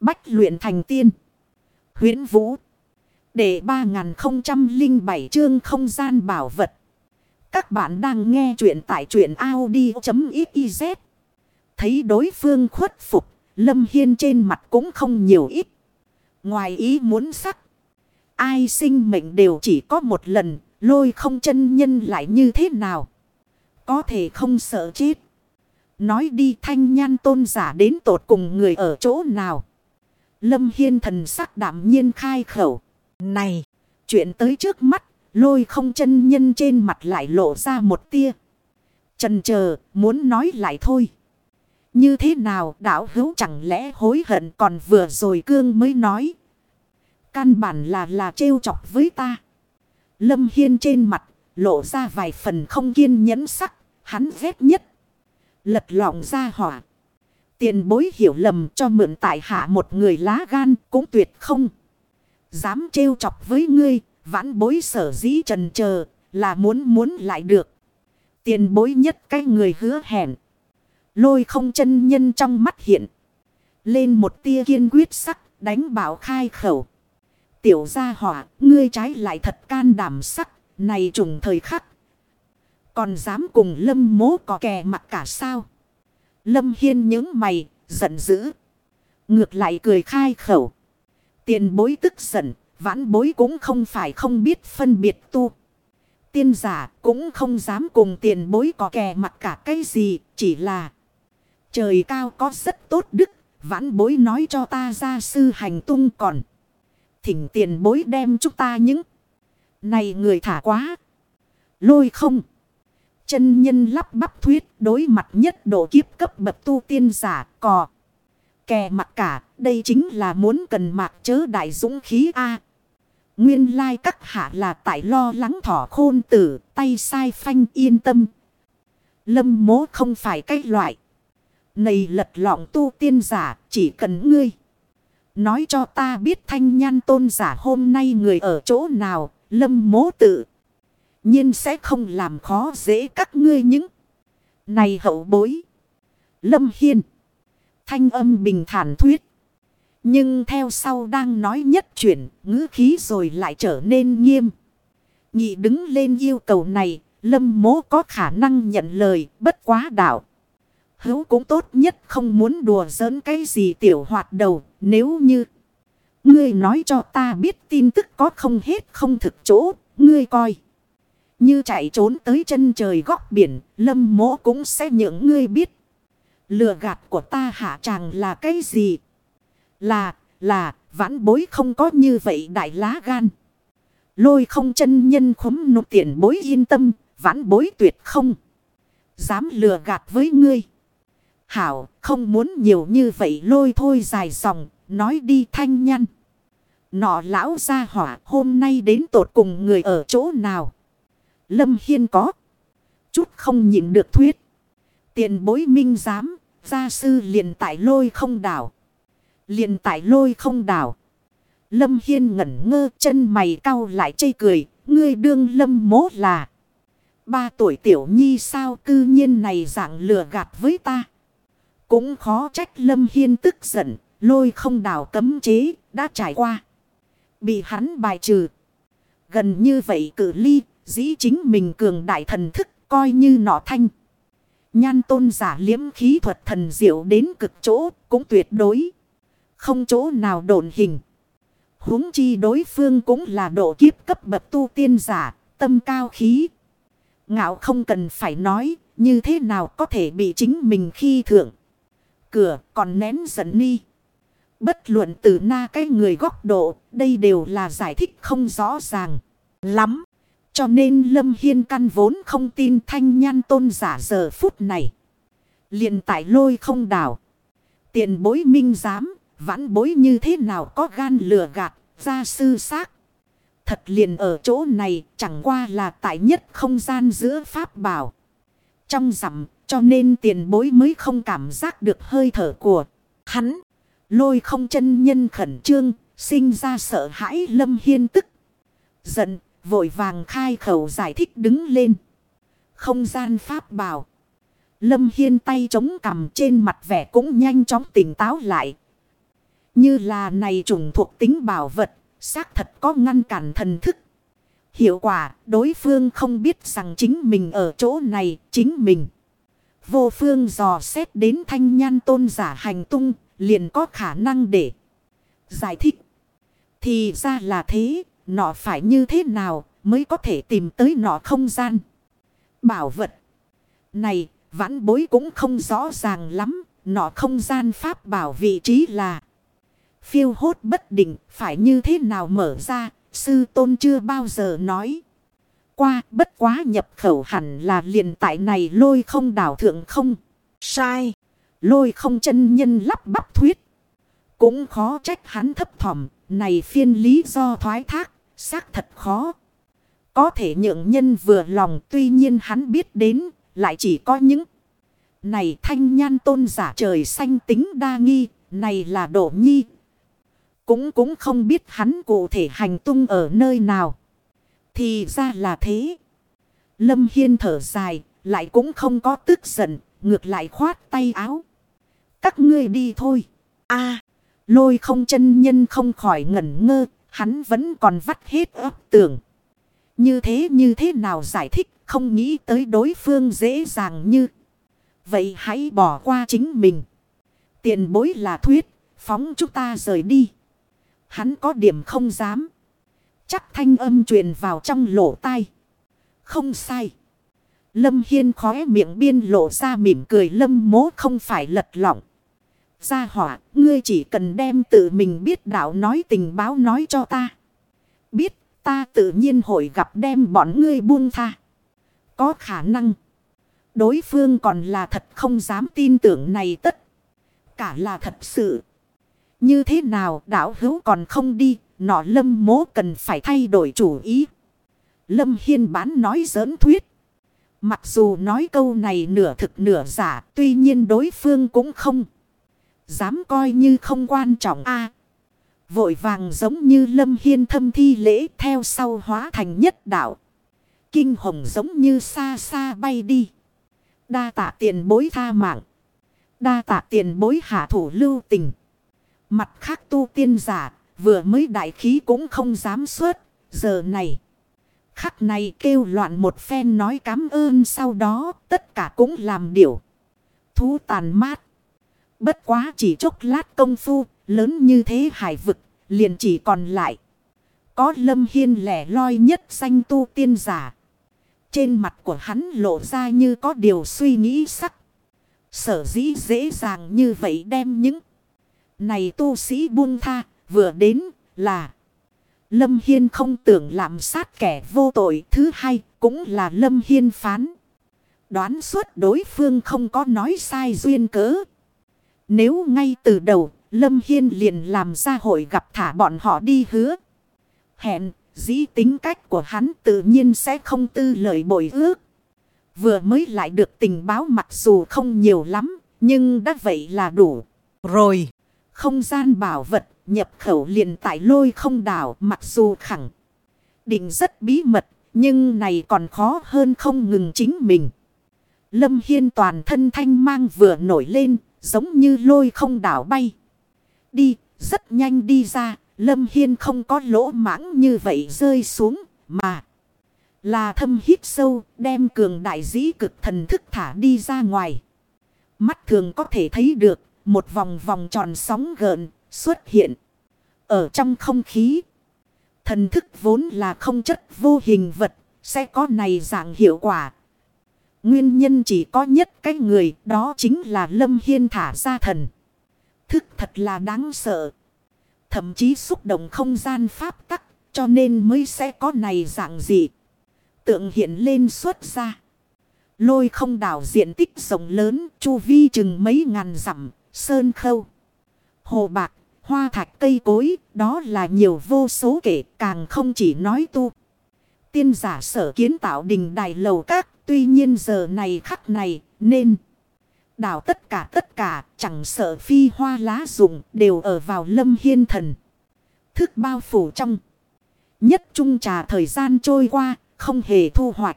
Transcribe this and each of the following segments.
Bách luyện thành tiên. huyễn Vũ. Để 3007 chương không gian bảo vật. Các bạn đang nghe truyện tại truyện Audi.xyz. Thấy đối phương khuất phục. Lâm Hiên trên mặt cũng không nhiều ít. Ngoài ý muốn sắc. Ai sinh mệnh đều chỉ có một lần. Lôi không chân nhân lại như thế nào. Có thể không sợ chết. Nói đi, thanh nhan tôn giả đến tột cùng người ở chỗ nào. Lâm Hiên thần sắc đảm nhiên khai khẩu. Này, chuyện tới trước mắt, lôi không chân nhân trên mặt lại lộ ra một tia. Trần chờ muốn nói lại thôi. Như thế nào đảo hữu chẳng lẽ hối hận còn vừa rồi cương mới nói. Căn bản là là trêu chọc với ta. Lâm Hiên trên mặt lộ ra vài phần không kiên nhẫn sắc. Hắn ghét nhất. Lật lọng ra hỏa. Tiền bối hiểu lầm cho mượn tại hạ một người lá gan cũng tuyệt không. Dám trêu chọc với ngươi. Vãn bối sở dĩ trần chờ là muốn muốn lại được. Tiền bối nhất cái người hứa hẹn. Lôi không chân nhân trong mắt hiện. Lên một tia kiên quyết sắc đánh bảo khai khẩu. Tiểu gia hỏa, ngươi trái lại thật can đảm sắc, này trùng thời khắc. Còn dám cùng lâm mố có kè mặt cả sao? Lâm Hiên những mày, giận dữ. Ngược lại cười khai khẩu. Tiền bối tức giận, vãn bối cũng không phải không biết phân biệt tu. Tiên giả cũng không dám cùng tiền bối có kè mặt cả cái gì, chỉ là trời cao có rất tốt đức, vãn bối nói cho ta ra sư hành tung còn. Thỉnh tiền bối đem chúng ta những này người thả quá. Lôi không. Chân nhân lắp bắp thuyết đối mặt nhất độ kiếp cấp bậc tu tiên giả cò. Kè mặt cả, đây chính là muốn cần mạc chớ đại dũng khí A. Nguyên lai các hạ là tại lo lắng thỏ khôn tử, tay sai phanh yên tâm. Lâm mố không phải cái loại. Này lật lọng tu tiên giả, chỉ cần ngươi. Nói cho ta biết thanh nhan tôn giả hôm nay người ở chỗ nào, lâm mố tự nhiên sẽ không làm khó dễ các ngươi những. Này hậu bối. Lâm Hiên. Thanh âm bình thản thuyết. Nhưng theo sau đang nói nhất chuyển, ngữ khí rồi lại trở nên nghiêm. Nhị đứng lên yêu cầu này, lâm mố có khả năng nhận lời, bất quá đạo. Hữu cũng tốt nhất không muốn đùa giỡn cái gì tiểu hoạt đầu, nếu như... Ngươi nói cho ta biết tin tức có không hết không thực chỗ, ngươi coi. Như chạy trốn tới chân trời góc biển, lâm mỗ cũng sẽ những ngươi biết. Lừa gạt của ta hạ chàng là cái gì? Là, là, vãn bối không có như vậy đại lá gan. Lôi không chân nhân khúm nộp tiền bối yên tâm, vãn bối tuyệt không. Dám lừa gạt với ngươi. Hảo, không muốn nhiều như vậy lôi thôi dài dòng, nói đi thanh nhăn. Nọ lão ra hỏa hôm nay đến tột cùng người ở chỗ nào. Lâm Hiên có. Chút không nhịn được thuyết. Tiền bối minh giám. Gia sư liền tại lôi không đảo. Liền tại lôi không đảo. Lâm Hiên ngẩn ngơ, chân mày cau lại chây cười. Ngươi đương lâm mố là. Ba tuổi tiểu nhi sao cư nhiên này dạng lừa gạt với ta. Cũng khó trách Lâm Hiên tức giận. Lôi không đảo cấm chế, đã trải qua. Bị hắn bài trừ. Gần như vậy cử ly Dĩ chính mình cường đại thần thức coi như nọ thanh. Nhan tôn giả liếm khí thuật thần diệu đến cực chỗ cũng tuyệt đối. Không chỗ nào độn hình. huống chi đối phương cũng là độ kiếp cấp bậc tu tiên giả, tâm cao khí. Ngạo không cần phải nói, như thế nào có thể bị chính mình khi thượng. Cửa còn nén giận ni. Bất luận từ na cái người góc độ, đây đều là giải thích không rõ ràng. Lắm. Cho nên Lâm Hiên căn vốn không tin thanh nhan tôn giả giờ phút này. liền tại lôi không đảo. Tiền bối minh giám, vãn bối như thế nào có gan lừa gạt, ra sư xác. Thật liền ở chỗ này chẳng qua là tại nhất không gian giữa pháp bảo. Trong rằm cho nên tiền bối mới không cảm giác được hơi thở của hắn. Lôi không chân nhân khẩn trương, sinh ra sợ hãi lâm hiên tức. Giận Vội vàng khai khẩu giải thích đứng lên. Không gian pháp bảo. Lâm Hiên tay chống cầm trên mặt vẻ cũng nhanh chóng tỉnh táo lại. Như là này trùng thuộc tính bảo vật, xác thật có ngăn cản thần thức. Hiệu quả, đối phương không biết rằng chính mình ở chỗ này, chính mình. Vô phương dò xét đến thanh nhan tôn giả hành tung, liền có khả năng để giải thích. Thì ra là thế, nọ phải như thế nào mới có thể tìm tới nọ không gian. Bảo vật này, vãn bối cũng không rõ ràng lắm, nọ không gian pháp bảo vị trí là phiêu hốt bất định, phải như thế nào mở ra, sư tôn chưa bao giờ nói. Qua bất quá nhập khẩu hẳn là liền tại này lôi không đảo thượng không. Sai. Lôi không chân nhân lắp bắp thuyết. Cũng khó trách hắn thấp thỏm. Này phiên lý do thoái thác. Xác thật khó. Có thể nhượng nhân vừa lòng. Tuy nhiên hắn biết đến. Lại chỉ có những. Này thanh nhan tôn giả trời xanh tính đa nghi. Này là độ nhi. Cũng cũng không biết hắn cụ thể hành tung ở nơi nào. Thì ra là thế. Lâm Hiên thở dài. Lại cũng không có tức giận. Ngược lại khoát tay áo. Các ngươi đi thôi. a, lôi không chân nhân không khỏi ngẩn ngơ. Hắn vẫn còn vắt hết ấp tưởng. Như thế như thế nào giải thích không nghĩ tới đối phương dễ dàng như. Vậy hãy bỏ qua chính mình. Tiền bối là thuyết, phóng chúng ta rời đi. Hắn có điểm không dám. Chắc thanh âm truyền vào trong lỗ tai. Không sai. Lâm Hiên khóe miệng biên lộ ra mỉm cười lâm mố không phải lật lỏng. Gia hỏa, ngươi chỉ cần đem tự mình biết đạo nói tình báo nói cho ta. Biết, ta tự nhiên hội gặp đem bọn ngươi buông tha. Có khả năng. Đối phương còn là thật không dám tin tưởng này tất. Cả là thật sự. Như thế nào đạo hữu còn không đi, nọ lâm mố cần phải thay đổi chủ ý. Lâm Hiên bán nói giỡn thuyết. Mặc dù nói câu này nửa thực nửa giả, tuy nhiên đối phương cũng không. Dám coi như không quan trọng a Vội vàng giống như lâm hiên thâm thi lễ theo sau hóa thành nhất đạo. Kinh hồng giống như xa xa bay đi. Đa tạ tiền bối tha mạng. Đa tạ tiền bối hạ thủ lưu tình. Mặt khác tu tiên giả, vừa mới đại khí cũng không dám xuất, giờ này. Khắc này kêu loạn một phen nói cảm ơn sau đó tất cả cũng làm điều. Thú tàn mát. Bất quá chỉ chốc lát công phu, lớn như thế hải vực, liền chỉ còn lại. Có lâm hiên lẻ loi nhất xanh tu tiên giả. Trên mặt của hắn lộ ra như có điều suy nghĩ sắc. Sở dĩ dễ dàng như vậy đem những này tu sĩ buông tha vừa đến là Lâm Hiên không tưởng làm sát kẻ vô tội thứ hai cũng là Lâm Hiên phán. Đoán suốt đối phương không có nói sai duyên cớ. Nếu ngay từ đầu Lâm Hiên liền làm ra hội gặp thả bọn họ đi hứa. Hẹn dĩ tính cách của hắn tự nhiên sẽ không tư lời bội ước. Vừa mới lại được tình báo mặc dù không nhiều lắm nhưng đã vậy là đủ. Rồi không gian bảo vật nhập khẩu liền tại lôi không đảo mặc dù khẳng định rất bí mật, nhưng này còn khó hơn không ngừng chính mình. Lâm Hiên toàn thân thanh mang vừa nổi lên, giống như lôi không đảo bay. Đi, rất nhanh đi ra, Lâm Hiên không có lỗ mãng như vậy rơi xuống, mà là thâm hít sâu, đem cường đại dĩ cực thần thức thả đi ra ngoài. Mắt thường có thể thấy được, một vòng vòng tròn sóng gợn xuất hiện. Ở trong không khí. Thần thức vốn là không chất vô hình vật. Sẽ có này dạng hiệu quả. Nguyên nhân chỉ có nhất cái người. Đó chính là Lâm Hiên thả ra thần. Thức thật là đáng sợ. Thậm chí xúc động không gian pháp tắc. Cho nên mới sẽ có này dạng gì. Tượng hiện lên xuất ra. Lôi không đảo diện tích rộng lớn. Chu vi chừng mấy ngàn dặm. Sơn khâu. Hồ bạc Hoa thạch cây cối, đó là nhiều vô số kể càng không chỉ nói tu. Tiên giả sở kiến tạo đình đài lầu các, tuy nhiên giờ này khắc này, nên đảo tất cả tất cả, chẳng sợ phi hoa lá rụng, đều ở vào lâm hiên thần. Thức bao phủ trong. Nhất trung trà thời gian trôi qua, không hề thu hoạch.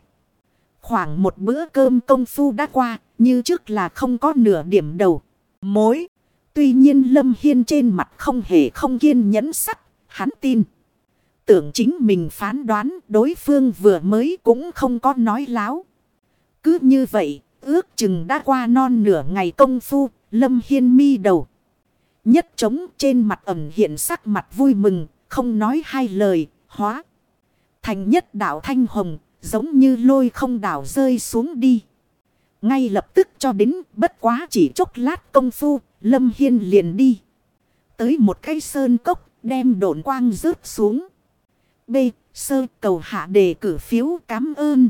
Khoảng một bữa cơm công phu đã qua, như trước là không có nửa điểm đầu. Mối. Tuy nhiên Lâm Hiên trên mặt không hề không kiên nhẫn sắc, hắn tin. Tưởng chính mình phán đoán đối phương vừa mới cũng không có nói láo. Cứ như vậy, ước chừng đã qua non nửa ngày công phu, Lâm Hiên mi đầu. Nhất trống trên mặt ẩm hiện sắc mặt vui mừng, không nói hai lời, hóa. Thành nhất đảo thanh hồng, giống như lôi không đảo rơi xuống đi. Ngay lập tức cho đến bất quá chỉ chốc lát công phu, Lâm Hiên liền đi. Tới một cây sơn cốc, đem độn quang rớt xuống. B. Sơ cầu hạ đề cử phiếu cảm ơn.